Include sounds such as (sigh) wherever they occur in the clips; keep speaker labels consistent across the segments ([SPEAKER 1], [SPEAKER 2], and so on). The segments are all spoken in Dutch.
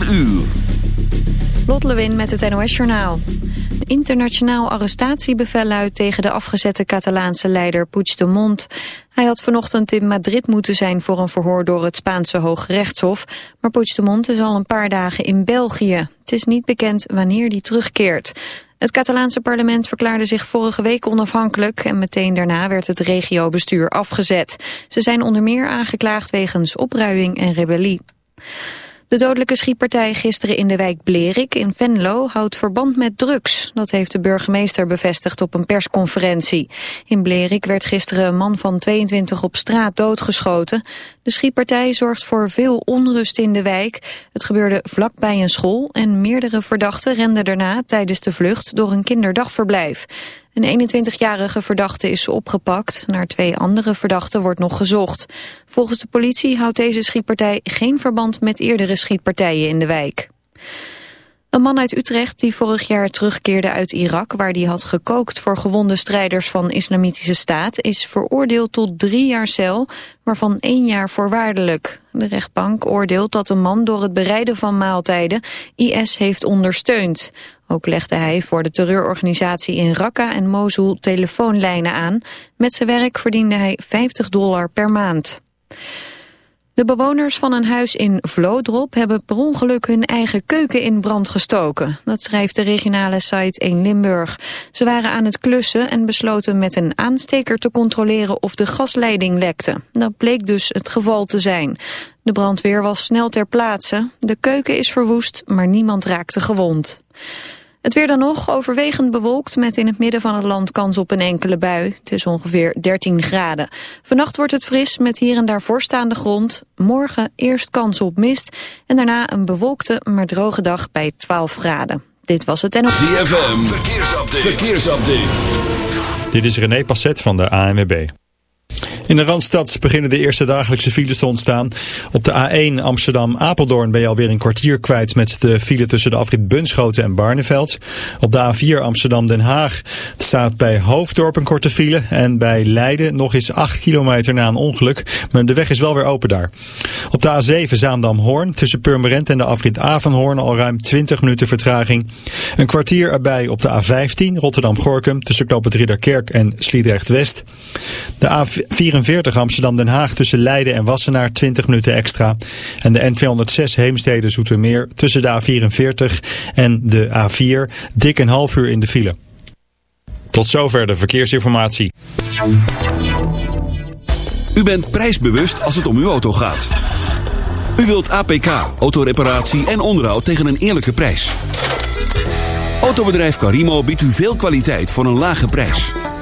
[SPEAKER 1] 4 uur.
[SPEAKER 2] Lot Lewin met het NOS Journaal. Een internationaal arrestatiebevel luidt tegen de afgezette Catalaanse leider Puigdemont. Hij had vanochtend in Madrid moeten zijn voor een verhoor door het Spaanse Hooggerechtshof. Maar Puigdemont is al een paar dagen in België. Het is niet bekend wanneer hij terugkeert. Het Catalaanse parlement verklaarde zich vorige week onafhankelijk en meteen daarna werd het regiobestuur afgezet. Ze zijn onder meer aangeklaagd wegens opruiing en rebellie. De dodelijke schietpartij gisteren in de wijk Blerik in Venlo houdt verband met drugs. Dat heeft de burgemeester bevestigd op een persconferentie. In Blerik werd gisteren een man van 22 op straat doodgeschoten. De schietpartij zorgt voor veel onrust in de wijk. Het gebeurde vlakbij een school en meerdere verdachten renden daarna tijdens de vlucht door een kinderdagverblijf. Een 21-jarige verdachte is opgepakt. Naar twee andere verdachten wordt nog gezocht. Volgens de politie houdt deze schietpartij geen verband met eerdere schietpartijen in de wijk. Een man uit Utrecht die vorig jaar terugkeerde uit Irak... waar hij had gekookt voor gewonde strijders van Islamitische Staat... is veroordeeld tot drie jaar cel, waarvan één jaar voorwaardelijk. De rechtbank oordeelt dat de man door het bereiden van maaltijden... IS heeft ondersteund. Ook legde hij voor de terreurorganisatie in Raqqa en Mosul telefoonlijnen aan. Met zijn werk verdiende hij 50 dollar per maand. De bewoners van een huis in Vlodrop hebben per ongeluk hun eigen keuken in brand gestoken. Dat schrijft de regionale site 1 Limburg. Ze waren aan het klussen en besloten met een aansteker te controleren of de gasleiding lekte. Dat bleek dus het geval te zijn. De brandweer was snel ter plaatse. De keuken is verwoest, maar niemand raakte gewond. Het weer dan nog, overwegend bewolkt met in het midden van het land kans op een enkele bui. Het is ongeveer 13 graden. Vannacht wordt het fris met hier en daar voorstaande grond. Morgen eerst kans op mist en daarna een bewolkte maar droge dag bij 12 graden. Dit was het en op...
[SPEAKER 1] ZFM, verkeersupdate. verkeersupdate.
[SPEAKER 3] Dit is René Passet van de ANWB. In de Randstad beginnen de eerste dagelijkse files te ontstaan. Op de A1 Amsterdam-Apeldoorn ben je alweer een kwartier kwijt met de file tussen de afrit Bunschoten en Barneveld. Op de A4 Amsterdam-Den Haag staat bij Hoofddorp een korte file en bij Leiden nog eens 8 kilometer na een ongeluk. Maar de weg is wel weer open daar. Op de A7 Zaandam-Hoorn tussen Purmerend en de afrit Avanhoorn al ruim 20 minuten vertraging. Een kwartier erbij op de A15 Rotterdam-Gorkum tussen Knoop het Ridderkerk en Sliedrecht-West. De A4 Amsterdam-Den Haag tussen Leiden en Wassenaar 20 minuten extra. En de N206 Heemstede-Zoetermeer tussen de A44 en de A4 dik een half uur in de file. Tot zover de verkeersinformatie.
[SPEAKER 1] U bent prijsbewust als het om uw auto gaat. U wilt APK, autoreparatie en onderhoud tegen een eerlijke prijs. Autobedrijf Carimo biedt u veel kwaliteit voor een lage prijs.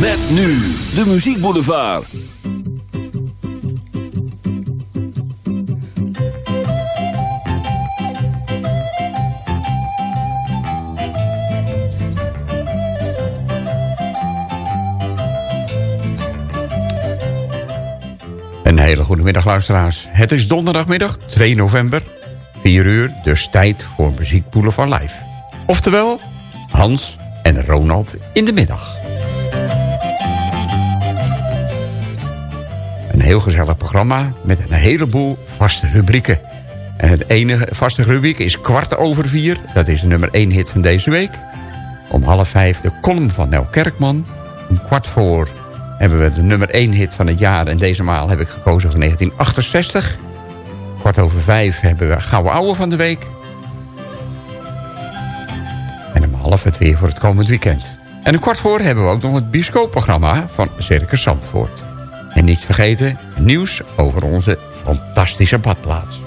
[SPEAKER 1] Met nu de muziekboulevard.
[SPEAKER 4] Een hele goede middag luisteraars. Het is donderdagmiddag 2 november, 4 uur, dus tijd voor Muziek Boulevard Live. Oftewel, Hans en Ronald in de middag. Een heel gezellig programma met een heleboel vaste rubrieken. En het enige vaste rubriek is kwart over vier. Dat is de nummer één hit van deze week. Om half vijf de column van Nel Kerkman. Om kwart voor hebben we de nummer één hit van het jaar. En deze maal heb ik gekozen voor 1968. Kwart over vijf hebben we Gouden Ouwe van de Week. En om half
[SPEAKER 5] het weer voor het komend weekend. En om kwart voor hebben we ook nog het bioscoopprogramma van Circus Zandvoort. En niet vergeten, nieuws over onze fantastische badplaats.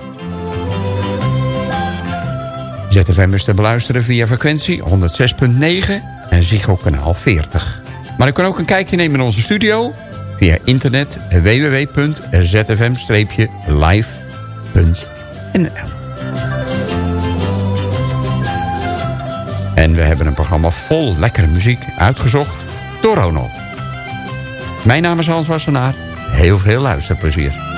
[SPEAKER 5] ZFM is te beluisteren via frequentie 106.9 en Ziggo kanaal 40. Maar u kan ook een kijkje nemen in onze studio via internet www.zfm-live.nl En we hebben een programma vol lekkere muziek uitgezocht door Ronald. Mijn naam is Hans Wassenaar. Heel veel luisterplezier.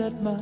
[SPEAKER 6] at my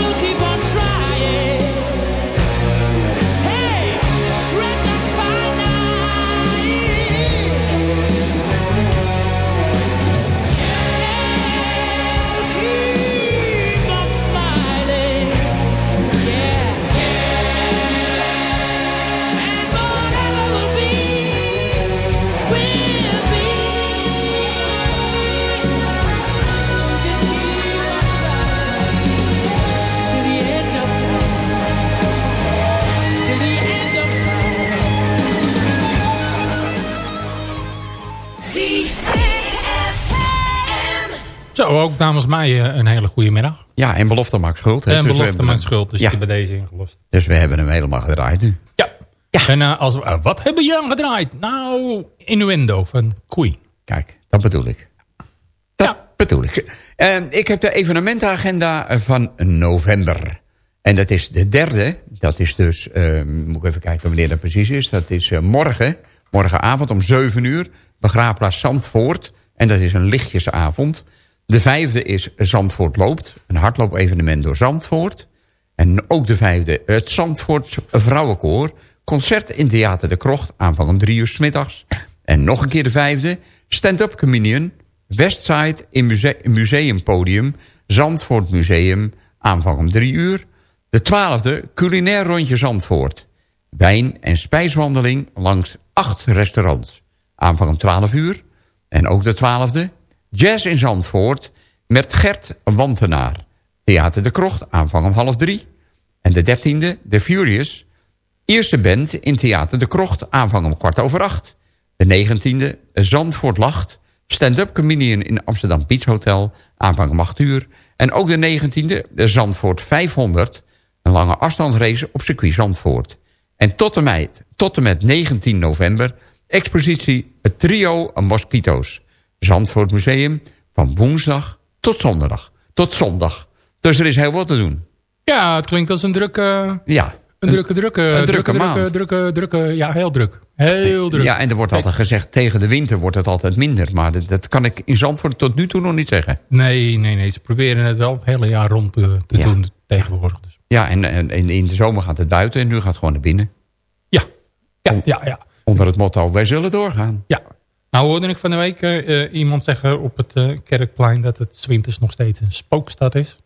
[SPEAKER 6] you.
[SPEAKER 7] Ook namens mij eh, een hele goede middag.
[SPEAKER 4] Ja, en belofte maakt schuld. hè.
[SPEAKER 7] En
[SPEAKER 4] Dus
[SPEAKER 7] belofte maakt schuld, dus
[SPEAKER 4] Ja.
[SPEAKER 7] die bij deze ingelost.
[SPEAKER 4] Dus we hebben hem helemaal gedraaid nu.
[SPEAKER 7] Ja. En eh, als we, eh, wat hebben jullie gedraaid? Nou, Innuendo van Queen.
[SPEAKER 4] Kijk, dat bedoel ik. Dat
[SPEAKER 7] Ja.
[SPEAKER 4] bedoel ik. Eh, ik heb de evenementenagenda van november. En dat is de derde. Dat is dus, eh, moet ik even kijken wanneer dat precies is. Dat is eh, morgen, morgenavond om 7 uur. Begraafplaats Zandvoort. En dat is een lichtjesavond. De vijfde is Zandvoort loopt. Een hardloopevenement door Zandvoort. En ook de vijfde, het Zandvoorts Vrouwenkoor. Concert in Theater de Krocht, aanvang om drie uur 's middags. En nog een keer de vijfde, stand-up comedian. Westside in muse Museumpodium, Zandvoort Museum, aanvang om drie uur. De twaalfde, culinair rondje Zandvoort. Wijn- en spijswandeling langs acht restaurants. Aanvang om 12 uur. En ook de twaalfde, jazz in Zandvoort met Gert Wantenaar. Theater de Krocht, aanvang om half drie. En de dertiende, The Furious. Eerste band in Theater de Krocht, aanvang om kwart over acht. De negentiende, Zandvoort Lacht. Stand-up comedian in Amsterdam Beach Hotel, aanvang om acht uur. En ook de negentiende, de Zandvoort 500. Een lange afstandsrace op circuit Zandvoort. En tot en met, tot en met 19 november, expositie het trio Mosquito's. Zandvoort Museum van woensdag tot zondag. Tot zondag. Dus er is heel wat te doen.
[SPEAKER 7] Ja, het klinkt als een drukke,
[SPEAKER 4] Ja.
[SPEAKER 7] een drukke, drukke,
[SPEAKER 4] een drukke
[SPEAKER 7] drukke,
[SPEAKER 4] maand.
[SPEAKER 7] drukke, drukke, drukke, ja, heel druk. Heel druk.
[SPEAKER 4] Ja, en er wordt altijd gezegd, tegen de winter wordt het altijd minder. Maar dat, dat kan ik in Zandvoort tot nu toe nog niet zeggen.
[SPEAKER 7] Nee, nee, nee. Ze proberen het wel het hele jaar rond te, te
[SPEAKER 4] Ja.
[SPEAKER 7] doen tegenwoordig. Dus.
[SPEAKER 4] Ja, en, en, en in de zomer gaat het buiten en nu gaat het gewoon naar binnen.
[SPEAKER 7] Ja. Ja, ja, ja.
[SPEAKER 4] Onder het motto, wij zullen doorgaan.
[SPEAKER 7] ja. Nou hoorde ik van de week eh, eh, iemand zeggen op het eh, Kerkplein... dat het 's winters nog steeds een spookstad is.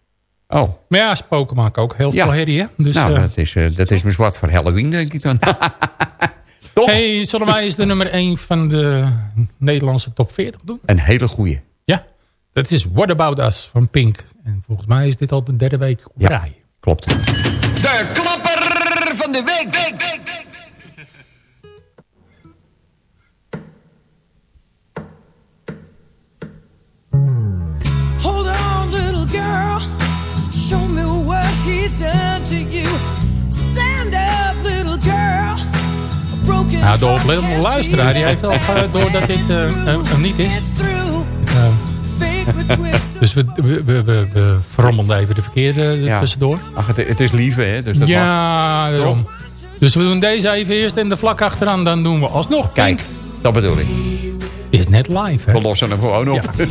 [SPEAKER 4] Oh,
[SPEAKER 7] Maar ja, spoken maken ook heel
[SPEAKER 4] Ja.
[SPEAKER 7] veel herrie, hè? Dus,
[SPEAKER 4] nou, dat is, eh, dat is zwart voor Halloween, denk ik dan. (laughs) Toch?
[SPEAKER 7] hey, zullen wij eens de nummer 1 van de Nederlandse top 40 doen?
[SPEAKER 4] Een hele goeie.
[SPEAKER 7] Ja. Dat is What About Us van Pink. En volgens mij is dit al de derde week op
[SPEAKER 4] Ja.
[SPEAKER 7] rij.
[SPEAKER 4] Klopt.
[SPEAKER 8] De klapper van de week. week, week,
[SPEAKER 9] Hold on, little girl. Show me what he's done to you. Stand up, little girl. A broken
[SPEAKER 7] Nou, de
[SPEAKER 9] heart
[SPEAKER 7] oplettende
[SPEAKER 9] can't
[SPEAKER 7] luisteraar die heeft wel eh, door dat dit eh, eh, hem niet is. Eh, (laughs) dus we, we, we, we, we verrommelden even de verkeerde er
[SPEAKER 4] Ja.
[SPEAKER 7] tussendoor.
[SPEAKER 4] Ach, het, het is lieve, hè? Dus dat mag.
[SPEAKER 7] Ja, daarom. Dus we doen deze even eerst en de vlak achteraan. Dan doen we alsnog Pink.
[SPEAKER 4] Kijk, dat bedoel ik.
[SPEAKER 7] Is net live, hè?
[SPEAKER 4] We lossen hem gewoon op.
[SPEAKER 7] Ja.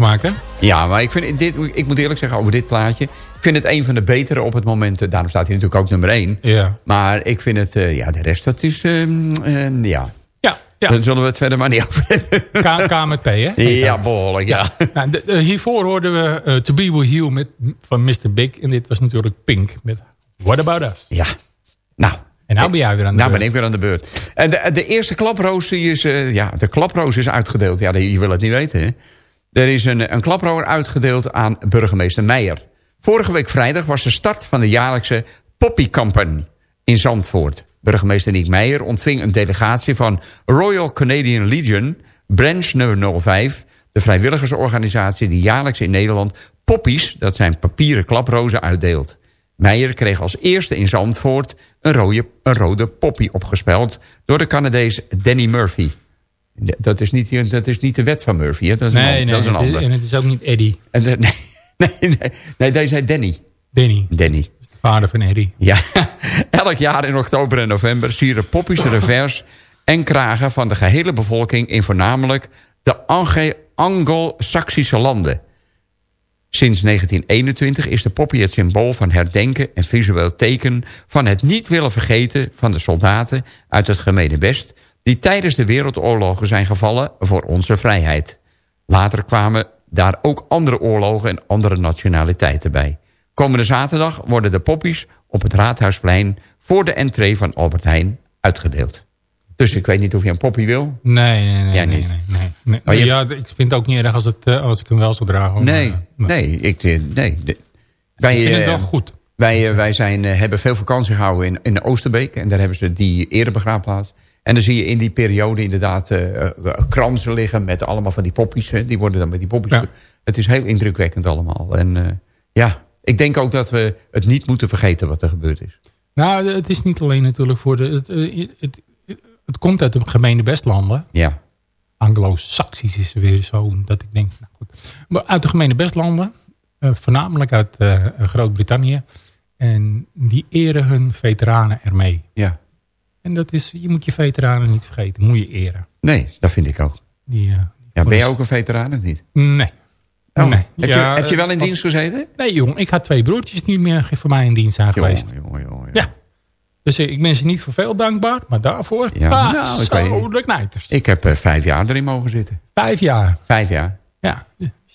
[SPEAKER 7] Gemaakt, hè?
[SPEAKER 4] Ja, maar ik, vind dit, ik moet eerlijk zeggen over dit plaatje. Ik vind het een van de betere op het moment. eh, Daarom staat hij natuurlijk ook nummer 1.
[SPEAKER 7] Ja.
[SPEAKER 4] Maar ik vind het, eh, ja, de rest, dat is, ehm, eh, ja.
[SPEAKER 7] Ja, ja.
[SPEAKER 4] Daar zullen we het verder maar niet over hebben.
[SPEAKER 7] K, K met P, hè?
[SPEAKER 4] Ja, behoorlijk, ja.
[SPEAKER 7] Nou, de- de- hiervoor hoorden we eh, To Be With You met, van Mr. Big. En dit was natuurlijk Pink met What About Us.
[SPEAKER 4] Ja, nou.
[SPEAKER 7] En nou ben jij weer aan de
[SPEAKER 4] Nou
[SPEAKER 7] beurt.
[SPEAKER 4] ben ik weer aan de beurt. En de, de eerste klaproos is, eh, ja, de klaproos is uitgedeeld. Ja, je wil het niet weten, hè? Er is een, een klaproos uitgedeeld aan burgemeester Meijer. Vorige week vrijdag was de start van de jaarlijkse Poppykampen in Zandvoort. Burgemeester Niek Meijer ontving een delegatie van Royal Canadian Legion, branch nummer 05... de vrijwilligersorganisatie die jaarlijks in Nederland poppies... dat zijn papieren klaprozen, uitdeelt. Meijer kreeg als eerste in Zandvoort een rode, een rode poppy opgespeld... door de Canadees Danny Murphy. Dat is niet, dat is niet de wet van Murphy, hè? Dat is
[SPEAKER 7] Nee,
[SPEAKER 4] een,
[SPEAKER 7] nee,
[SPEAKER 4] dat is een
[SPEAKER 7] is-
[SPEAKER 4] ander.
[SPEAKER 7] en het is ook niet Eddie.
[SPEAKER 4] En (laughs) nee, nee, nee, nee, deze heet Danny.
[SPEAKER 7] Danny,
[SPEAKER 4] Danny.
[SPEAKER 7] de vader van Eddie.
[SPEAKER 4] Ja, (laughs) elk jaar in oktober en november sieren poppies de revers en kragen van de gehele bevolking in voornamelijk de Anglo-Saxische landen. Sinds 1921 is de poppy het symbool van herdenken en visueel teken van het niet willen vergeten van de soldaten uit het gemene best die tijdens de wereldoorlogen zijn gevallen voor onze vrijheid. Later kwamen daar ook andere oorlogen en andere nationaliteiten bij. Komende zaterdag worden de poppies op het Raadhuisplein... voor de entree van Albert Heijn uitgedeeld. Dus ik weet niet of je een poppy wil.
[SPEAKER 7] Nee, nee, nee.
[SPEAKER 4] Jij
[SPEAKER 7] nee,
[SPEAKER 4] niet?
[SPEAKER 7] Nee, nee, nee.
[SPEAKER 4] Maar je-
[SPEAKER 7] Ja, ik vind het ook niet erg als, het, eh, als ik hem wel zou dragen.
[SPEAKER 4] Nee,
[SPEAKER 7] Maar,
[SPEAKER 4] nee. Ik, eh, nee. De- wij,
[SPEAKER 7] Ik vind het
[SPEAKER 4] eh,
[SPEAKER 7] wel goed.
[SPEAKER 4] Wij, wij zijn, hebben veel vakantie gehouden in, in Oosterbeek. En daar hebben ze die erebegraafplaats. En dan zie je in die periode inderdaad eh, eh, kransen liggen met allemaal van die poppies. hè. Die worden dan met die poppies.
[SPEAKER 7] Ja.
[SPEAKER 4] Het is heel indrukwekkend allemaal. En eh, ja, ik denk ook dat we het niet moeten vergeten wat er gebeurd is.
[SPEAKER 7] Nou, het is niet alleen natuurlijk voor de... Het, het, het, komt uit de gemene bestlanden.
[SPEAKER 4] Ja,
[SPEAKER 7] Anglo-Saxisch is weer zo dat ik denk... Nou goed. Maar uit de gemene bestlanden. voornamelijk uit Groot-Brittannië. En die eren hun veteranen ermee.
[SPEAKER 4] ja.
[SPEAKER 7] En dat is, je moet je veteranen niet vergeten. Moet je eren.
[SPEAKER 4] Nee, dat vind ik ook.
[SPEAKER 7] Die, eh,
[SPEAKER 4] Ja, ben jij ook een veteraan of niet?
[SPEAKER 7] Nee.
[SPEAKER 4] Oh,
[SPEAKER 7] nee.
[SPEAKER 4] heb,
[SPEAKER 7] Ja,
[SPEAKER 4] je, heb je wel in
[SPEAKER 7] eh,
[SPEAKER 4] dienst gezeten?
[SPEAKER 7] Nee, jong. Ik had twee broertjes die meer voor mij in dienst zijn geweest.
[SPEAKER 4] Jongen, jongen.
[SPEAKER 7] Ja. Dus eh, ik ben ze niet voor veel dankbaar, maar daarvoor.
[SPEAKER 4] Ja,
[SPEAKER 7] ah,
[SPEAKER 4] nou, ik
[SPEAKER 7] zo
[SPEAKER 4] weet-. Ik heb vijf jaar erin mogen zitten.
[SPEAKER 7] Vijf jaar.
[SPEAKER 4] Vijf jaar.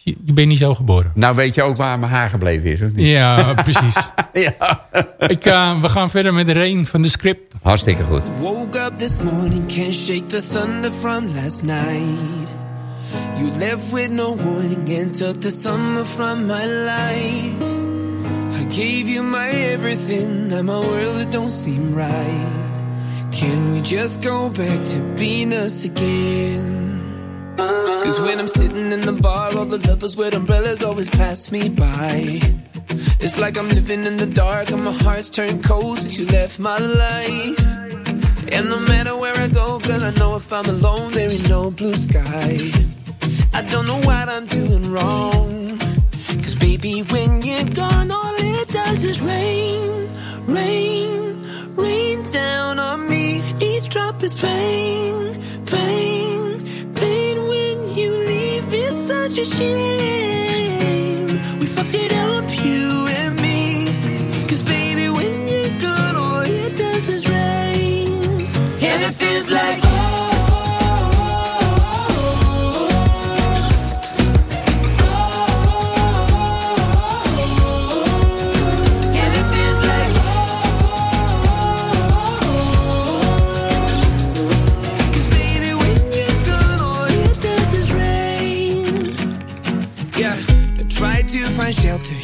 [SPEAKER 7] Je, bent niet zo geboren.
[SPEAKER 4] Nou weet je ook waar mijn haar gebleven is, of niet?
[SPEAKER 7] Ja, precies. (laughs)
[SPEAKER 4] Ja.
[SPEAKER 7] Ik, eh, we gaan verder met de Reen van de script.
[SPEAKER 4] Hartstikke goed.
[SPEAKER 10] Woke up this morning, can't shake the thunder from last night. You left with no warning and took the summer from my life. I gave you my everything, now my world it don't seem right. Can we just go back to being us again? Cause when I'm sitting in the bar, all the lovers with umbrellas always pass me by. It's like I'm living in the dark and my heart's turned cold since you left my life. And no matter where I go, girl, I know if I'm alone, there ain't no blue sky. I don't know what I'm doing wrong. Cause baby, when you're gone, all it does is rain, rain, rain down on me. Each drop is pain, pain, 再去写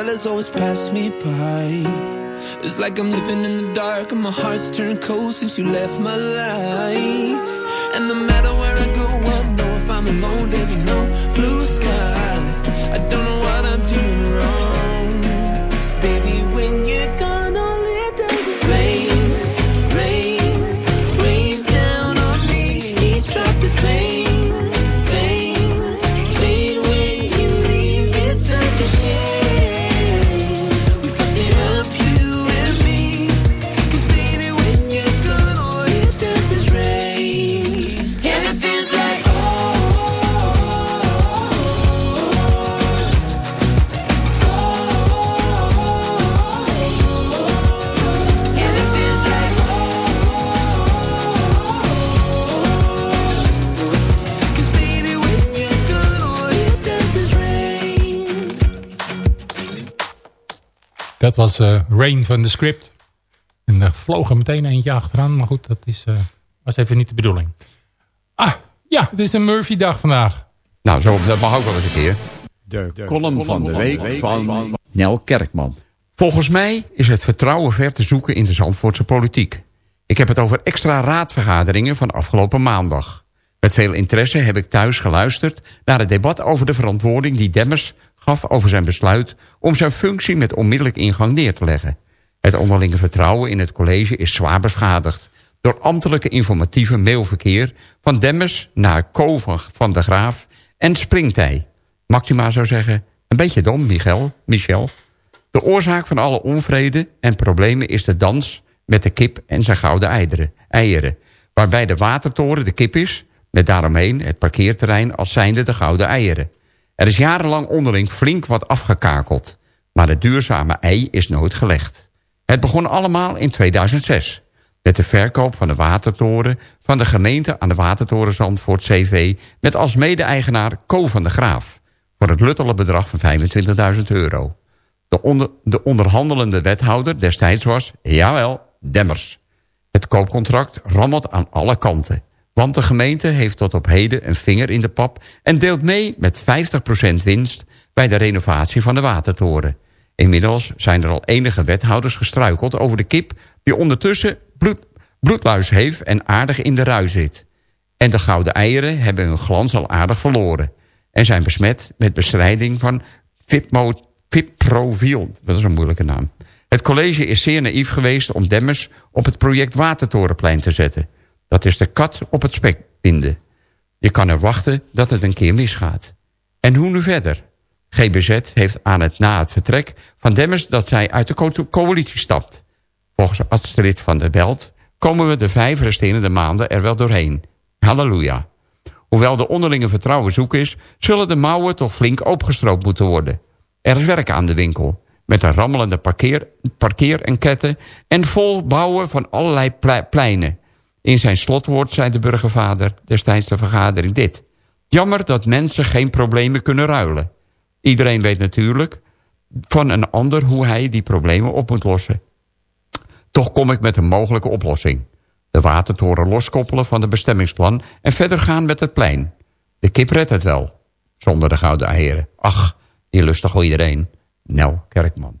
[SPEAKER 10] umbrellas always pass me by. It's like I'm living in the dark and my heart's turned cold since you left my life. And no matter where I go, I know if I'm alone, there'll be no
[SPEAKER 7] was eh, Rain van de script. En er vloog er meteen eentje achteraan. Maar goed, dat is, eh, was even niet de bedoeling. Ah, ja, het is de Murphy-dag vandaag.
[SPEAKER 4] Nou, zo, dat mag ook wel eens een keer.
[SPEAKER 11] De,
[SPEAKER 4] column van de week van Nel Kerkman. Volgens mij is het vertrouwen ver te zoeken in de Zandvoortse politiek. Ik heb het over extra raadvergaderingen van afgelopen maandag. Met veel interesse heb ik thuis geluisterd naar het debat over de verantwoording die Demmers gaf over zijn besluit om zijn functie met onmiddellijk ingang neer te leggen. Het onderlinge vertrouwen in het college is zwaar beschadigd door ambtelijke informatieve mailverkeer van Demmers naar Co van, de Graaf en Springtij. Maxima zou zeggen, een beetje dom, Michel. Michel. De oorzaak van alle onvrede en problemen is de dans met de kip en zijn gouden eieren, eieren. Waarbij de watertoren de kip is, met daaromheen het parkeerterrein als zijnde de gouden eieren. Er is jarenlang onderling flink wat afgekakeld. Maar het duurzame ei is nooit gelegd. Het begon allemaal in 2006. Met de verkoop van de watertoren van de gemeente aan de Watertoren Zandvoort CV... met als mede-eigenaar Co van de Graaf. Voor het luttele bedrag van 25.000 euro. De, onder, de onderhandelende wethouder destijds was, jawel, Demmers. Het koopcontract rammelt aan alle kanten. Want de gemeente heeft tot op heden een vinger in de pap... en deelt mee met 50% winst bij de renovatie van de watertoren. Inmiddels zijn er al enige wethouders gestruikeld over de kip... die ondertussen bloed, bloedluis heeft en aardig in de rui zit. En de gouden eieren hebben hun glans al aardig verloren... en zijn besmet met bestrijding van Fipmo, Fiproviel. Dat is een moeilijke naam. Het college is zeer naïef geweest om Demmers op het project Watertorenplein te zetten. Dat is de kat op het spek binden. Je kan er wachten dat het een keer misgaat. En hoe nu verder? GBZ heeft aan het na het vertrek van Demmers dat zij uit de co- coalitie stapt. Volgens Astrid van der Belt komen we de vijf resterende maanden er wel doorheen. Halleluja. Hoewel de onderlinge vertrouwen zoek is... zullen de mouwen toch flink opgestroopt moeten worden. Er is werk aan de winkel. Met een rammelende parkeer, parkeer en ketten... en vol bouwen van allerlei ple- pleinen. In zijn slotwoord zei de burgervader destijds de vergadering dit. Jammer dat mensen geen problemen kunnen ruilen. Iedereen weet natuurlijk van een ander hoe hij die problemen op moet lossen. Toch kom ik met een mogelijke oplossing. De watertoren loskoppelen van het bestemmingsplan... en verder gaan met het plein. De kip redt het wel. Zonder de gouden eieren. Ach, die lust toch wel iedereen. Nel Kerkman.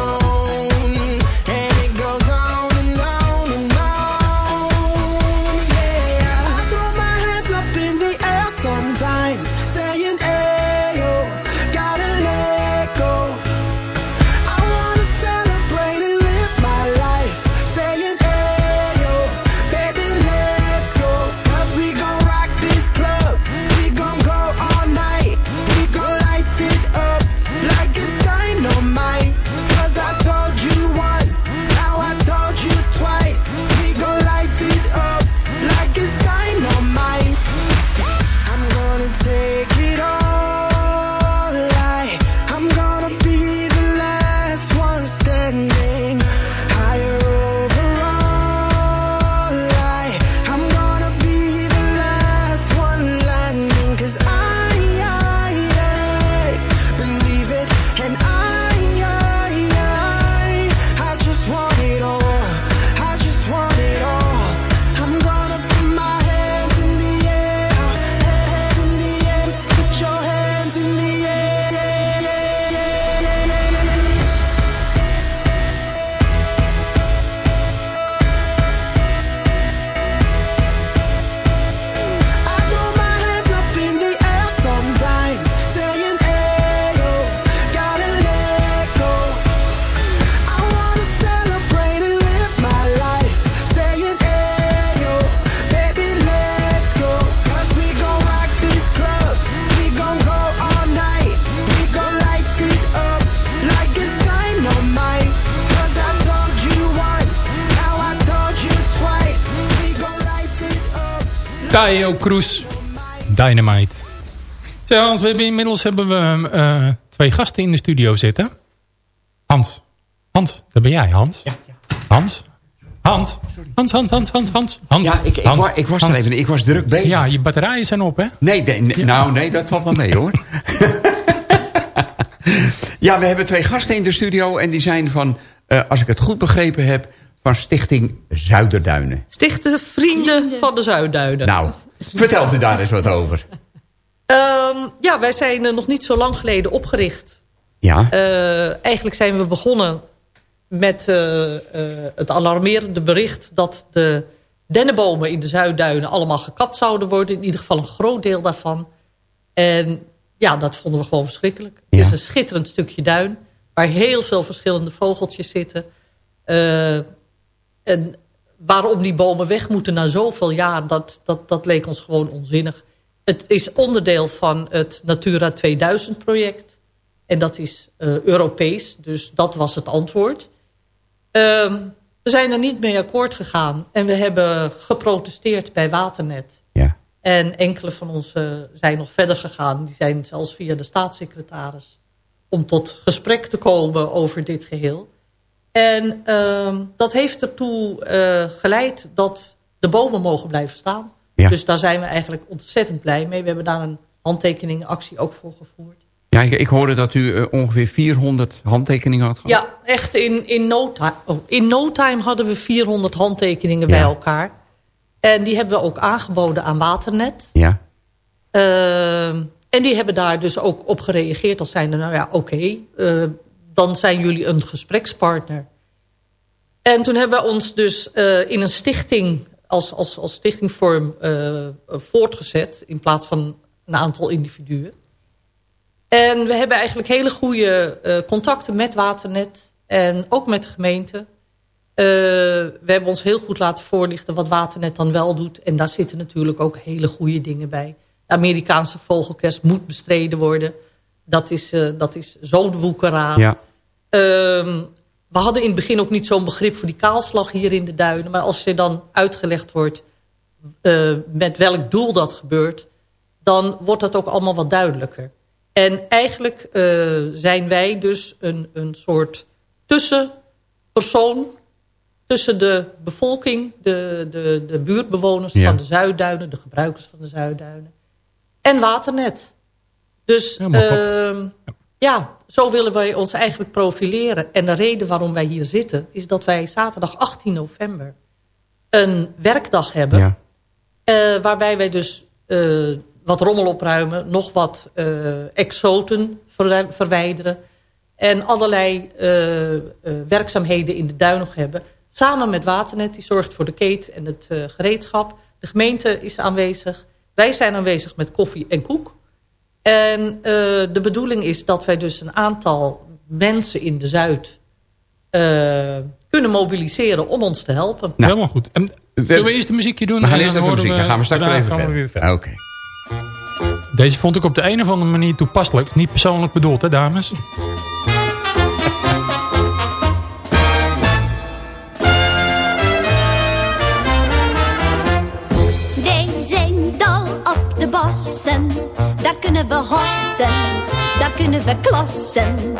[SPEAKER 7] Tayo Cruz, Dynamite. Zeg Hans, we hebben inmiddels hebben we eh, twee gasten in de studio zitten. Hans. Hans, dat ben jij, Hans. Hans. Hans. Hans, Hans, Hans, Hans, Hans. Hans.
[SPEAKER 4] Ja, ik, ik,
[SPEAKER 7] Hans.
[SPEAKER 4] wa- ik was er even, ik was druk bezig.
[SPEAKER 7] Ja, je batterijen zijn op, hè?
[SPEAKER 4] Nee, nee, nee, nou nee, dat valt wel mee hoor. (laughs) ja, we hebben twee gasten in de studio en die zijn van, eh, als ik het goed begrepen heb, van Stichting Zuiderduinen.
[SPEAKER 12] Stichten Vrienden van de Zuidduinen.
[SPEAKER 4] Nou, vertelt u daar eens wat over.
[SPEAKER 12] Ehm, ja, wij zijn eh, nog niet zo lang geleden opgericht.
[SPEAKER 4] Ja,
[SPEAKER 12] Eh, eigenlijk zijn we begonnen met eh, eh, het alarmerende bericht... dat de dennenbomen in de Zuidduinen allemaal gekapt zouden worden. In ieder geval een groot deel daarvan. En ja, dat vonden we gewoon verschrikkelijk.
[SPEAKER 4] Ja.
[SPEAKER 12] Het is een schitterend stukje duin... waar heel veel verschillende vogeltjes zitten. En waarom die bomen weg moeten na zoveel jaar... dat, dat, dat leek ons gewoon onzinnig. Het is onderdeel van het Natura 2000 project... En dat is eh, Europees, dus dat was het antwoord. Ehm, we zijn er niet mee akkoord gegaan. En we hebben geprotesteerd bij Waternet.
[SPEAKER 4] ja.
[SPEAKER 12] En enkele van ons eh, zijn nog verder gegaan. Die zijn zelfs via de staatssecretaris. Om tot gesprek te komen over dit geheel. En ehm, dat heeft ertoe eh, geleid dat de bomen mogen blijven staan.
[SPEAKER 4] Ja.
[SPEAKER 12] Dus daar zijn we eigenlijk ontzettend blij mee. We hebben daar een handtekeningenactie ook voor gevoerd.
[SPEAKER 4] ja ik, ik hoorde dat u eh, ongeveer 400 handtekeningen had gehad.
[SPEAKER 12] Ja, echt in, in, no time, oh, in no time hadden we 400 handtekeningen bij elkaar. En die hebben we ook aangeboden aan Waternet.
[SPEAKER 4] Ja,
[SPEAKER 12] Ehm, en die hebben daar dus ook op gereageerd als zijnde, nou ja, oké. eh, dan zijn jullie een gesprekspartner. En toen hebben we ons dus eh, in een stichting als, als, als stichtingvorm eh, voortgezet... in plaats van een aantal individuen. En we hebben eigenlijk hele goede eh, contacten met Waternet en ook met de gemeente. We hebben ons heel goed laten voorlichten wat Waternet dan wel doet. En daar zitten natuurlijk ook hele goede dingen bij. De Amerikaanse vogelkers moet bestreden worden. Dat is, eh, dat is zo'n woekeraar.
[SPEAKER 4] Ja.
[SPEAKER 12] Ehm, we hadden in het begin ook niet zo'n begrip voor die kaalslag hier in de duinen. Maar als er dan uitgelegd wordt eh, met welk doel dat gebeurt... dan wordt dat ook allemaal wat duidelijker. En eigenlijk eh, zijn wij dus een, een soort tussenpersoon... tussen de bevolking, de, de, de buurtbewoners
[SPEAKER 4] Ja.
[SPEAKER 12] van de Zuidduinen... de gebruikers van de Zuidduinen en Waternet. Dus
[SPEAKER 7] top.
[SPEAKER 12] ehm, ja, zo willen wij ons eigenlijk profileren. En de reden waarom wij hier zitten... is dat wij zaterdag 18 november een werkdag hebben...
[SPEAKER 4] Ja.
[SPEAKER 12] eh, waarbij wij dus eh, wat rommel opruimen... nog wat eh, exoten ver- verwijderen... en allerlei eh, eh, werkzaamheden in de duin nog hebben... samen met Waternet, die zorgt voor de keet en het eh, gereedschap. De gemeente is aanwezig. Wij zijn aanwezig met koffie en koek. En eh, de bedoeling is dat wij dus een aantal mensen in de Zuid... eh, kunnen mobiliseren om ons te helpen.
[SPEAKER 4] Nou,
[SPEAKER 7] Helemaal goed. En, zullen we eerst een muziekje doen?
[SPEAKER 4] We gaan
[SPEAKER 7] En
[SPEAKER 4] eerst
[SPEAKER 7] dan
[SPEAKER 4] even muziek, dan gaan we straks weer even verder. Oké.
[SPEAKER 7] Deze vond ik op de een of andere manier toepasselijk. Niet persoonlijk bedoeld, hè dames?
[SPEAKER 13] Wij zijn dal op de bossen, daar kunnen we hossen, daar kunnen we klassen.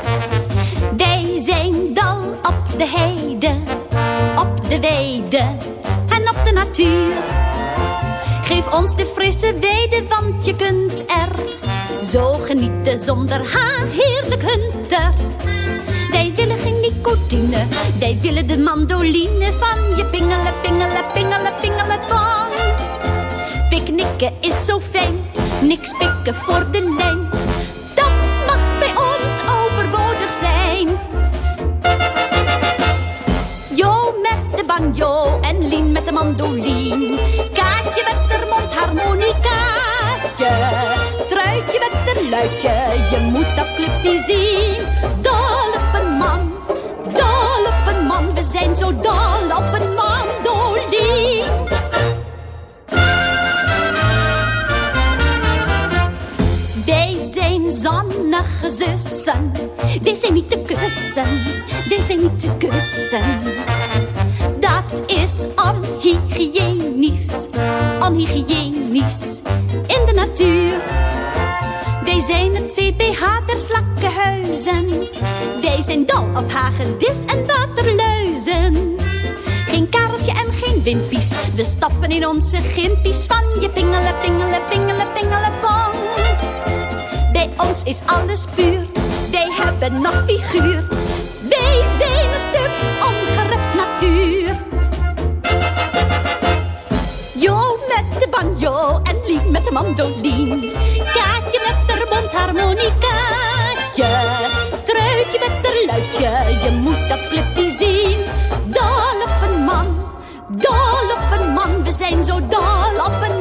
[SPEAKER 13] Wij zijn dal op de heide, op de weide en op de natuur. Geef ons de frisse weide, want je kunt er zo genieten zonder haar heerlijk hunter. Wij willen geen nicotine, wij willen de mandoline van je pingelen, pingelen, pingelen, pingelen. Picknicken is zo fijn, niks pikken voor de lijn. Dat mag bij ons overbodig zijn. Jo met de banjo en Lien met de mandoline. Kaatje met de mondharmonicaatje. Truitje met de luidje, je moet dat clubje zien. Dol op een man, dol op een man. We zijn zo dol op een Wij zijn niet te kussen. Zijn niet te kussen. Dat is onhygiënisch. Onhygiënisch. In de natuur. Wij zijn het CPH der slakkenhuizen. Wij zijn dol op hagedis en waterluizen. Geen kareltje en geen wimpies. We stappen in onze gimpies van je pingelen, pingelen, pingelen, pingelen, pong. Is alles puur. Wij hebben nog figuur. Wij zijn een stuk ongerukt natuur. Jo met de banjo en Lief met de mandoline. Kaatje met de mondharmonicaatje. Truitje met de luidje, je moet dat clubje zien. Dol op een man, dol op een man. We zijn zo dol op een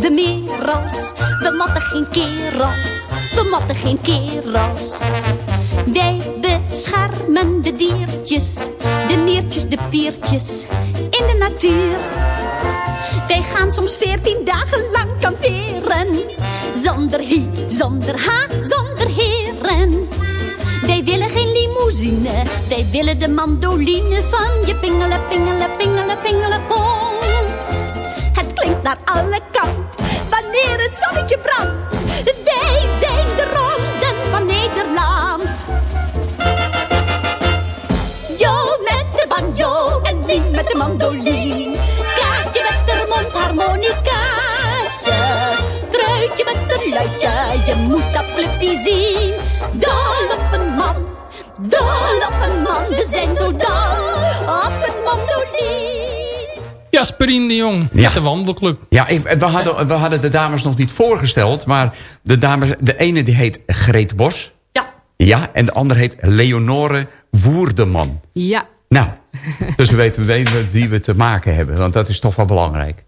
[SPEAKER 13] de merels. We matten geen kerels. We matten geen kerels. Wij beschermen de diertjes. De meertjes, de piertjes. In de natuur. Wij gaan soms veertien dagen lang kamperen. Zonder hi, zonder ha, zonder heren. Wij willen geen limousine. Wij willen de mandoline van je pingelen, pingelen, pingelen, pingelen, pong. Het klinkt naar alle kanten wanneer het zonnetje brandt. Wij zijn de ronden van Nederland. Jo met de banjo en Lien met de mandoline. Kaatje met de mondharmonicaatje. Truitje met de luidje, je moet dat clubje zien. Dol op een man, dol op een man. We zijn zo dol op een mandoline.
[SPEAKER 7] Jasperien de Jong,
[SPEAKER 4] Ja.
[SPEAKER 7] met de wandelclub.
[SPEAKER 4] Ja, ik- we hadden, we hadden de dames nog niet voorgesteld. Maar de dames, de ene die heet Greet Bos.
[SPEAKER 12] Ja.
[SPEAKER 4] Ja, en de andere heet Leonore Woerdeman.
[SPEAKER 14] Ja,
[SPEAKER 4] Nou, dus we weten weten wie we te maken hebben. Want dat is toch wel belangrijk.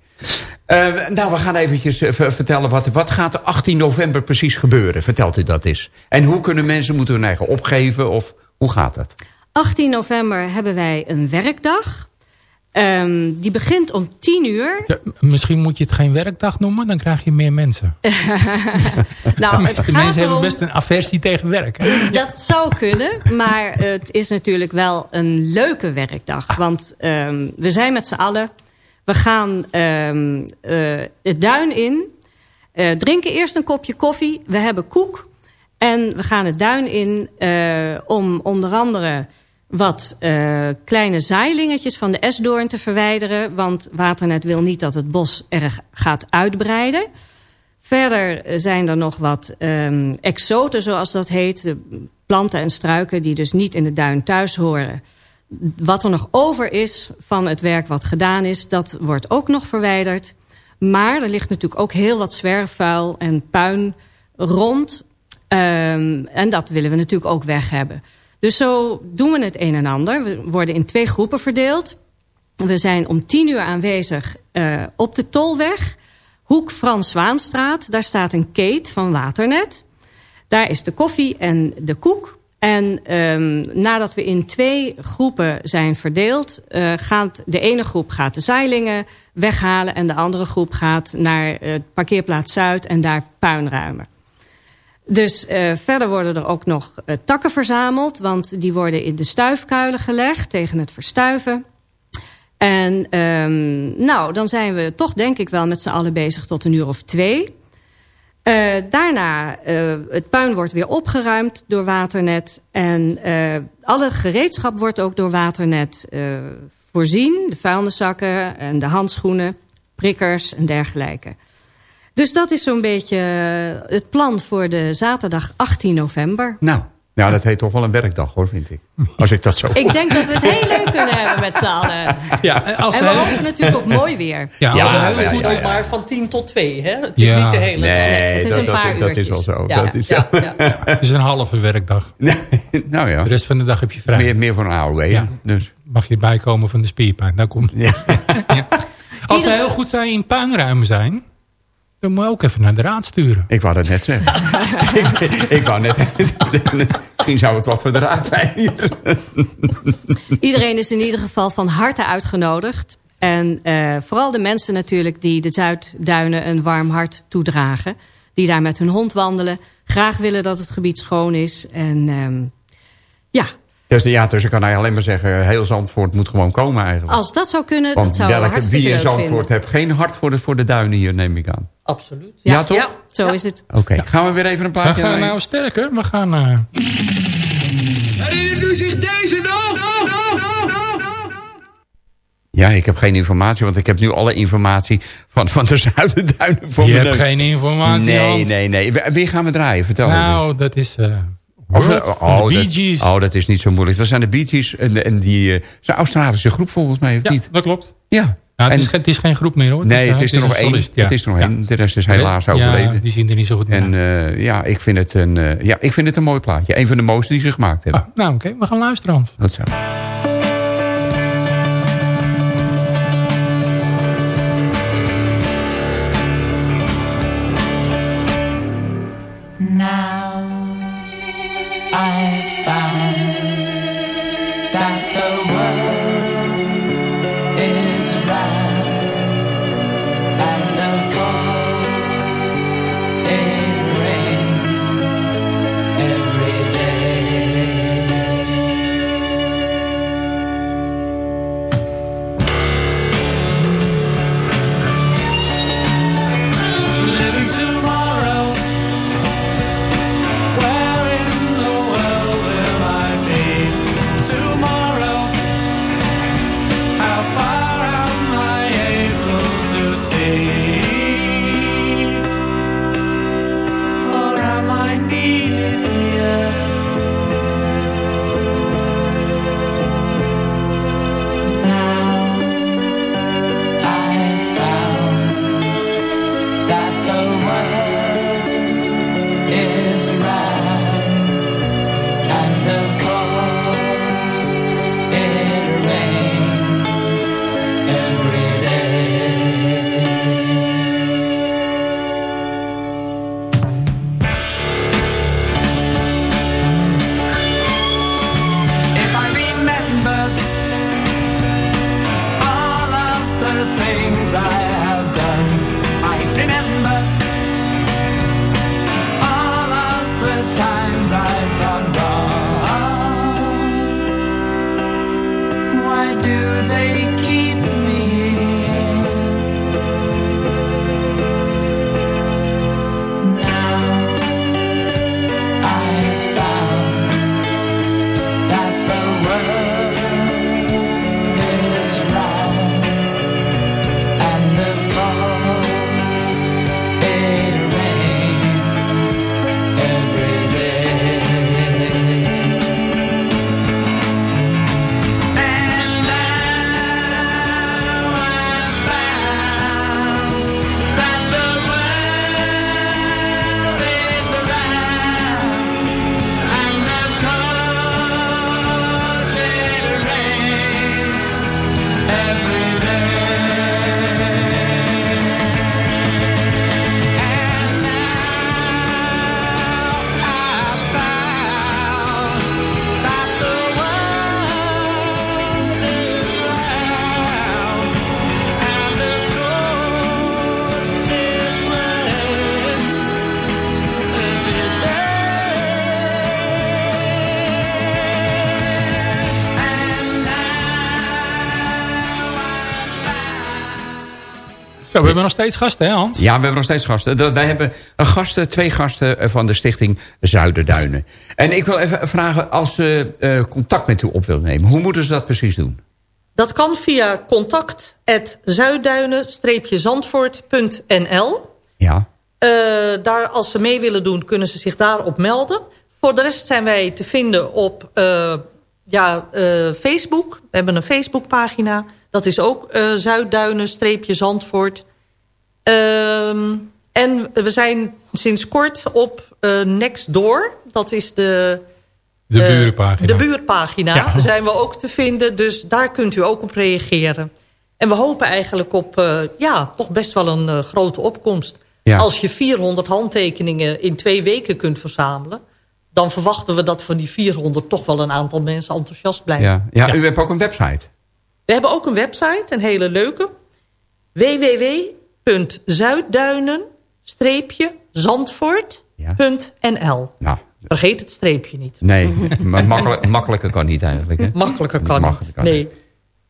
[SPEAKER 4] Eh, nou, we gaan eventjes eh, ver- vertellen. Wat, wat gaat er 18 november precies gebeuren? Vertelt u dat eens. En hoe kunnen mensen moeten hun eigen opgeven? Of hoe gaat dat?
[SPEAKER 14] 18 november hebben wij een werkdag. Ehm, die begint om 10 uur.
[SPEAKER 7] Ja, misschien moet je het geen werkdag noemen, dan krijg je meer mensen. (laughs)
[SPEAKER 14] nou, het gaat
[SPEAKER 7] mensen hebben best een aversie tegen werk.
[SPEAKER 14] Dat zou kunnen, maar het is natuurlijk wel een leuke werkdag. Want ehm, we zijn met z'n allen. We gaan eh, het duin in. eh, drinken eerst een kopje koffie. We hebben koek. En we gaan het duin in eh, om onder andere wat eh, kleine zaailingetjes van de esdoorn te verwijderen. Want Waternet wil niet dat het bos erg gaat uitbreiden. Verder zijn er nog wat ehm, exoten, zoals dat heet. Planten en struiken die dus niet in de duin thuis horen. Wat er nog over is van het werk wat gedaan is... dat wordt ook nog verwijderd. Maar er ligt natuurlijk ook heel wat zwerfvuil en puin rond. Ehm, en dat willen we natuurlijk ook weg hebben. Dus zo doen we het een en ander. We worden in twee groepen verdeeld. We zijn om tien uur aanwezig eh, op de Tolweg. Hoek Frans Zwaanstraat. Daar staat een kate van Waternet. Daar is de koffie en de koek. En ehm, nadat we in twee groepen zijn verdeeld... eh, gaat de ene groep gaat de zeilingen weghalen... en de andere groep gaat naar eh, parkeerplaats Zuid en daar puin ruimen. Dus eh, verder worden er ook nog eh, takken verzameld... want die worden in de stuifkuilen gelegd tegen het verstuiven. En ehm, nou, dan zijn we toch denk ik wel met z'n allen bezig tot een uur of twee. Eh, daarna, eh, het puin wordt weer opgeruimd door Waternet. En alle gereedschap wordt ook door Waternet voorzien. De vuilniszakken en de handschoenen, prikkers en dergelijke. Dus dat is zo'n beetje eh, het plan voor de zaterdag 18 november.
[SPEAKER 4] Nou, nou, dat heet toch wel een werkdag hoor, vind ik. Als ik dat zo
[SPEAKER 14] Ik denk dat we het heel leuk kunnen hebben met z'n allen. (laughs)
[SPEAKER 7] Ja, en als
[SPEAKER 14] en we hopen natuurlijk ook mooi weer.
[SPEAKER 7] Ja,
[SPEAKER 4] Ja,
[SPEAKER 7] als
[SPEAKER 4] ja, ja, ja.
[SPEAKER 12] maar van 10 tot 2, hè? Het is
[SPEAKER 7] Ja.
[SPEAKER 12] niet de hele dag.
[SPEAKER 4] Nee,
[SPEAKER 14] het is
[SPEAKER 4] dat,
[SPEAKER 14] een
[SPEAKER 4] dat-
[SPEAKER 14] paar
[SPEAKER 4] dat, is wel zo.
[SPEAKER 12] Ja,
[SPEAKER 4] dat is,
[SPEAKER 12] ja, ja. (laughs)
[SPEAKER 7] Het is een halve werkdag. (laughs)
[SPEAKER 4] nou ja,
[SPEAKER 7] De rest van de dag heb je vrij.
[SPEAKER 4] meer, meer voor een AOW.
[SPEAKER 7] Ja.
[SPEAKER 4] Dus,
[SPEAKER 7] Mag je bijkomen van de spierpijn. Daar komt
[SPEAKER 4] ja.
[SPEAKER 7] ja. Als ze heel goed zijn in puinruimen zijn... dan moet je ook even naar de raad sturen.
[SPEAKER 4] Ik wou dat net zeggen. (laughs) ik, ik wou net... Misschien zou het wat voor de raad zijn hier.
[SPEAKER 14] Iedereen is in ieder geval van harte uitgenodigd. En eh, vooral de mensen natuurlijk die de Zuidduinen een warm hart toedragen. Die daar met hun hond wandelen. Graag willen dat het gebied schoon is. En ehm, ja,
[SPEAKER 4] Dus, ja, dus ik kan eigenlijk alleen maar zeggen... heel Zandvoort moet gewoon komen eigenlijk.
[SPEAKER 14] als dat zou kunnen, dat
[SPEAKER 4] Want
[SPEAKER 14] zouden we
[SPEAKER 4] welke,
[SPEAKER 14] hartstikke
[SPEAKER 4] wie in Zandvoort heeft geen hart voor de, voor de duinen hier, neem ik aan.
[SPEAKER 12] Absoluut.
[SPEAKER 4] Ja, toch?
[SPEAKER 14] Zo is het.
[SPEAKER 4] Oké, gaan we weer even een
[SPEAKER 7] We
[SPEAKER 4] plaatje...
[SPEAKER 7] gaan nou sterker. We gaan... eh,
[SPEAKER 9] Herinnert u zich deze nog?
[SPEAKER 4] Ja, ik heb geen informatie, want ik heb nu alle informatie van, van de Zuiderduinen voor
[SPEAKER 7] je
[SPEAKER 4] me
[SPEAKER 7] hebt geen informatie,
[SPEAKER 4] Nee,
[SPEAKER 7] Hans.
[SPEAKER 4] nee, nee. Wie- gaan we draaien? Vertel me.
[SPEAKER 7] Nou, dat is... eh World
[SPEAKER 4] eh,
[SPEAKER 7] Bee
[SPEAKER 4] dat, oh, dat is niet zo moeilijk. Dat zijn de Bee Gees en, en die... zijn een Australische groep volgens mij, of
[SPEAKER 7] ja,
[SPEAKER 4] niet?
[SPEAKER 7] dat klopt.
[SPEAKER 4] Ja.
[SPEAKER 7] Nou, het,
[SPEAKER 4] En-
[SPEAKER 7] is, geen- het is geen groep meer hoor.
[SPEAKER 4] nee,
[SPEAKER 7] eh,
[SPEAKER 4] het is er nog één. Het is er nog één. De rest is helaas overleden.
[SPEAKER 7] Ja, die zien er niet zo goed meer
[SPEAKER 4] En ja, ik vind, het een, ja, ik vind het een mooi plaatje. Een van de mooiste die ze gemaakt hebben.
[SPEAKER 7] Ah, nou, oké. We gaan luisteren, Hans.
[SPEAKER 4] Goed zo.
[SPEAKER 7] We hebben nog steeds gasten, hè Hans?
[SPEAKER 4] Ja, we hebben nog steeds gasten. Wij hebben een gasten, twee gasten eh, van de stichting Zuiderduinen. En ik wil even vragen, als ze eh, contact met u op willen nemen... hoe moeten ze dat precies doen?
[SPEAKER 12] Dat kan via contact.zuidduinen-zandvoort.nl.
[SPEAKER 4] Ja,
[SPEAKER 12] Eh, daar, als ze mee willen doen, kunnen ze zich daarop melden. Voor de rest zijn wij te vinden op eh, ja, eh, Facebook. We hebben een Facebookpagina. Dat is ook eh, Zuidduinen-Zandvoort. Ehm, en we zijn sinds kort op eh, Nextdoor. Dat is de...
[SPEAKER 7] De
[SPEAKER 12] eh,
[SPEAKER 7] burenpagina.
[SPEAKER 12] De buurtpagina.
[SPEAKER 7] Ja.
[SPEAKER 12] Daar (laughs) zijn we ook te vinden. Dus daar kunt u ook op reageren. En we hopen eigenlijk op eh, ja, toch best wel een eh, grote opkomst.
[SPEAKER 4] Ja.
[SPEAKER 12] Als je 400 handtekeningen in twee weken kunt verzamelen... dan verwachten we dat van die 400 toch wel een aantal mensen enthousiast blijven.
[SPEAKER 4] ja. ja, u hebt ook een website.
[SPEAKER 12] We hebben ook een website, een hele leuke. www.zuidduinen-zandvoort.nl
[SPEAKER 4] Nou,
[SPEAKER 12] Vergeet het streepje niet.
[SPEAKER 4] nee, maar makkelijk, makkelijker kan niet eigenlijk. Hè?
[SPEAKER 12] Makkelijker kan
[SPEAKER 4] Makkelijker
[SPEAKER 12] niet.
[SPEAKER 4] kan
[SPEAKER 12] Nee.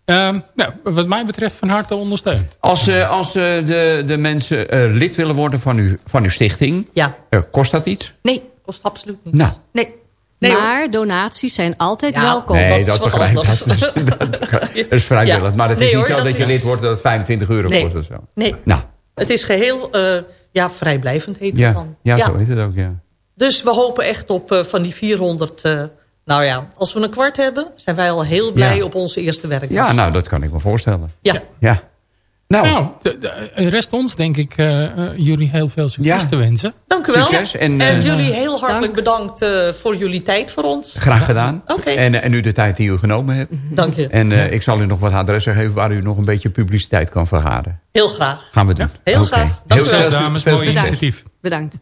[SPEAKER 7] Ehm, nou, wat mij betreft van harte ondersteund.
[SPEAKER 4] Als, eh, als eh, de, de mensen eh, lid willen worden van, uw van uw stichting,
[SPEAKER 12] Ja.
[SPEAKER 4] kost dat iets?
[SPEAKER 12] Nee, kost absoluut niet.
[SPEAKER 4] Nou.
[SPEAKER 12] Nee. Nee, hoor.
[SPEAKER 14] maar donaties zijn altijd
[SPEAKER 12] Ja,
[SPEAKER 14] welkom.
[SPEAKER 4] nee,
[SPEAKER 12] dat is
[SPEAKER 4] dat begrijp ik.
[SPEAKER 12] anders. (laughs)
[SPEAKER 4] Dat, dat is vrijwillig.
[SPEAKER 12] Ja.
[SPEAKER 4] Maar het is niet
[SPEAKER 12] hoor,
[SPEAKER 4] zo dat,
[SPEAKER 12] dat
[SPEAKER 4] je
[SPEAKER 12] is-
[SPEAKER 4] lid wordt dat het 25 euro
[SPEAKER 12] Nee.
[SPEAKER 4] kost of zo.
[SPEAKER 12] Nee,
[SPEAKER 4] Nou,
[SPEAKER 12] het is geheel eh, ja, vrijblijvend heet het dan.
[SPEAKER 4] ja, zo is het ook, ja.
[SPEAKER 12] Dus we hopen echt op eh, van die 400... eh, nou ja, als we een kwart hebben, zijn wij al heel blij
[SPEAKER 4] Ja.
[SPEAKER 12] op onze eerste werkdag.
[SPEAKER 4] Ja, nou, dat kan ik me voorstellen.
[SPEAKER 12] Ja.
[SPEAKER 4] Ja. Nou,
[SPEAKER 7] Nou, de, de- rest ons denk ik eh, eh, jullie heel veel succes
[SPEAKER 4] Ja.
[SPEAKER 7] te wensen.
[SPEAKER 12] Dank u wel.
[SPEAKER 4] Succes en,
[SPEAKER 12] En,
[SPEAKER 4] eh,
[SPEAKER 12] jullie heel hartelijk
[SPEAKER 14] Dank.
[SPEAKER 12] bedankt eh, voor jullie tijd voor ons.
[SPEAKER 4] graag gedaan.
[SPEAKER 12] Oké.
[SPEAKER 4] En, eh, en u de tijd die u genomen hebt.
[SPEAKER 12] Dank je.
[SPEAKER 4] En eh, ik zal u nog wat adressen geven waar u nog een beetje publiciteit kan vergaren.
[SPEAKER 12] Heel graag.
[SPEAKER 4] Gaan we doen.
[SPEAKER 12] heel graag. Dank u wel.
[SPEAKER 7] Succes dames, mooi initiatief.
[SPEAKER 14] Bedankt.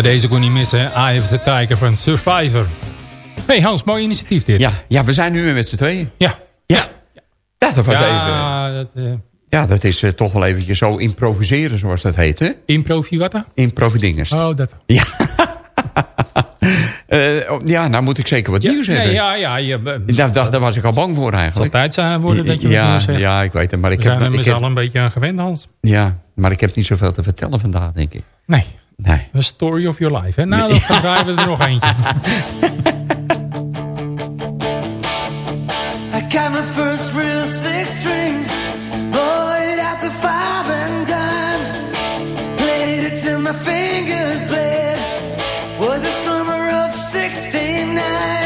[SPEAKER 7] Ja, deze kon niet missen. Eye of the Tiger van Survivor. hey Hans, mooi initiatief dit.
[SPEAKER 4] Ja, ja, we zijn nu weer met z'n tweeën.
[SPEAKER 7] Ja.
[SPEAKER 4] Ja. Ja, dat was even...
[SPEAKER 7] Ja, dat, eh
[SPEAKER 4] Ja, dat is eh, toch wel eventjes zo improviseren, zoals dat heet, hè?
[SPEAKER 7] improvi wat dan?
[SPEAKER 4] Improvidingers.
[SPEAKER 7] Oh, dat.
[SPEAKER 4] Ja. (laughs) Eh, oh, ja, nou moet ik zeker wat nieuws hebben.
[SPEAKER 7] Ja, ja. Je, het
[SPEAKER 4] Daar, daar, daar was ik al bang voor
[SPEAKER 7] zal
[SPEAKER 4] eigenlijk.
[SPEAKER 7] tijd zijn worden dat je wat
[SPEAKER 4] ja,
[SPEAKER 7] nieuws zegt.
[SPEAKER 4] ja, ik weet het. Maar ik
[SPEAKER 7] We
[SPEAKER 4] heb,
[SPEAKER 7] zijn er
[SPEAKER 4] ik heb,
[SPEAKER 7] allen een beetje aan gewend, Hans.
[SPEAKER 4] ja, maar ik heb niet zoveel te vertellen vandaag, denk ik.
[SPEAKER 7] Nee,
[SPEAKER 4] Nee.
[SPEAKER 7] the story of your life. Hè? Nou, dan (laughs) draaien we er nog eentje.
[SPEAKER 10] I got my first real six string, bought it at the five and dime. Played it till my fingers bled. Was the summer of '69.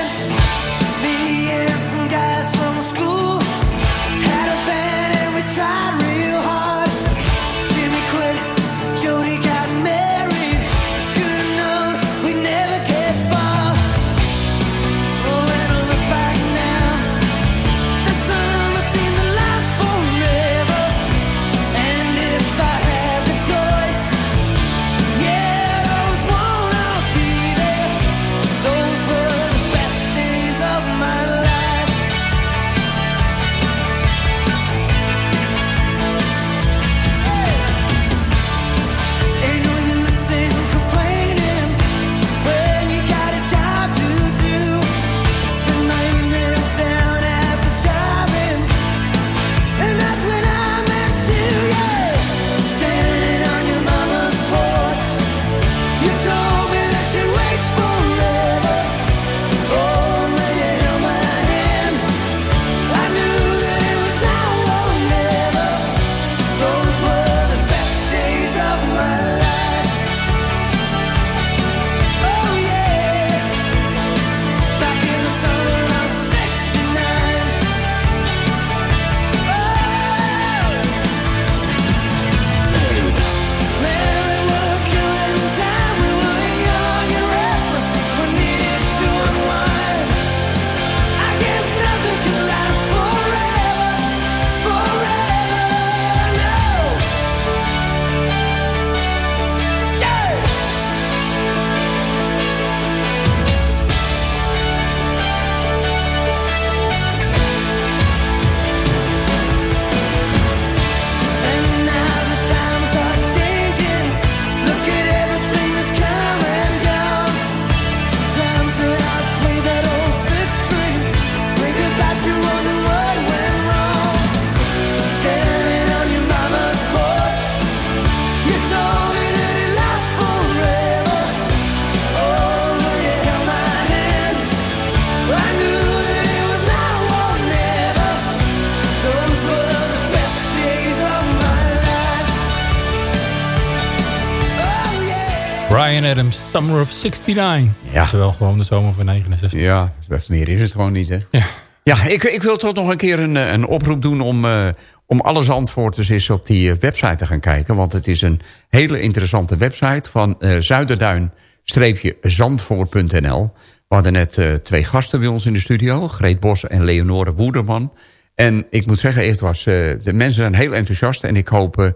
[SPEAKER 7] Adams, Summer of 69.
[SPEAKER 4] Ja.
[SPEAKER 7] Terwijl gewoon de zomer van 69.
[SPEAKER 4] Ja, meer is het gewoon niet, hè?
[SPEAKER 7] Ja.
[SPEAKER 4] Ja, ik, ik wil toch nog een keer een, eh, een oproep doen om, eh, om alle Zandvoorters eens op die eh, website te gaan kijken. Want het is een hele interessante website van eh, zuiderduin-zandvoort.nl. We hadden net twee gasten bij ons in de studio. Greet Bos en Leonore Woederman. En ik moet zeggen, het was, de mensen zijn heel enthousiast. En ik hoop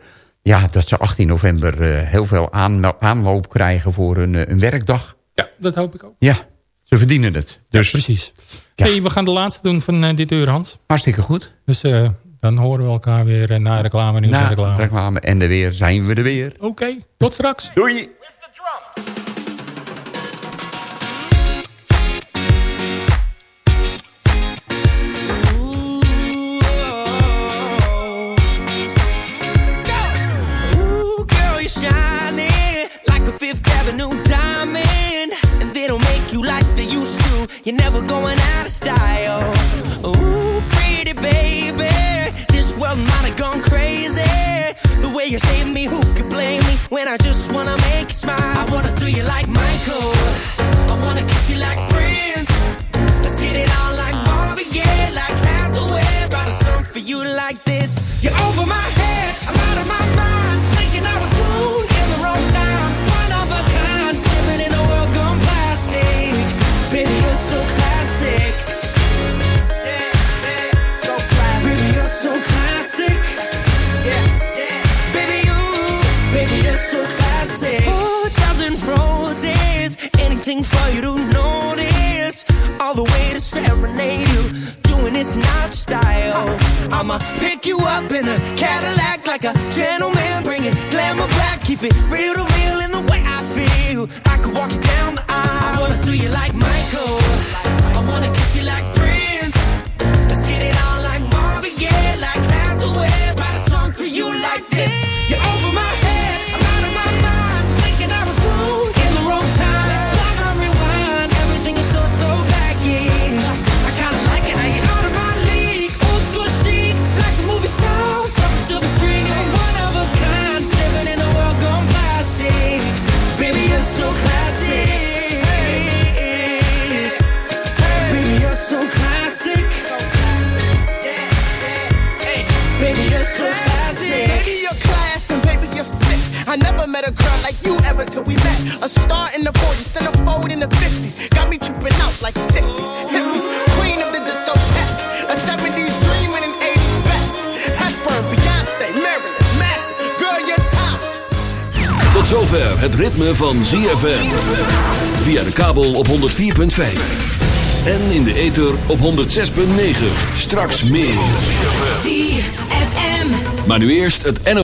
[SPEAKER 4] ja, dat ze 18 november eh, heel veel aan, aanloop krijgen voor een, eh, een werkdag.
[SPEAKER 7] Ja, dat hoop ik ook.
[SPEAKER 4] Ja, ze verdienen het. Dus
[SPEAKER 7] Precies.
[SPEAKER 4] Ja.
[SPEAKER 7] Hey, we gaan de laatste doen van eh, dit uur, Hans.
[SPEAKER 4] hartstikke goed.
[SPEAKER 7] Dus eh, dan horen we elkaar weer na reclame, nieuws en
[SPEAKER 4] Na
[SPEAKER 7] reclame.
[SPEAKER 4] reclame en er weer zijn we er weer.
[SPEAKER 7] Oké, tot straks.
[SPEAKER 4] Doei!
[SPEAKER 15] You're never going out of style. Ooh, pretty baby, this world might have gone crazy. The way you save me, who could blame me when I just wanna make you smile? I wanna throw you like Michael, I wanna kiss you like Prince.
[SPEAKER 6] I'ma pick you up in a Cadillac like a gentleman. Bring it glamour back. Keep it real to real
[SPEAKER 15] In the 40s, centerfold in the 50s. Got me tripping out like 60s, hippies. Queen of the discotheque. A 70s dream and an 80s best. Hepburn, Beyonce, Marilyn, Massive. Girl, you're timeless.
[SPEAKER 1] Tot zover het ritme van ZFM. Via de kabel op 104.5. En in de ether op 106.9. Straks meer.
[SPEAKER 14] ZFM.
[SPEAKER 1] Maar nu eerst het NO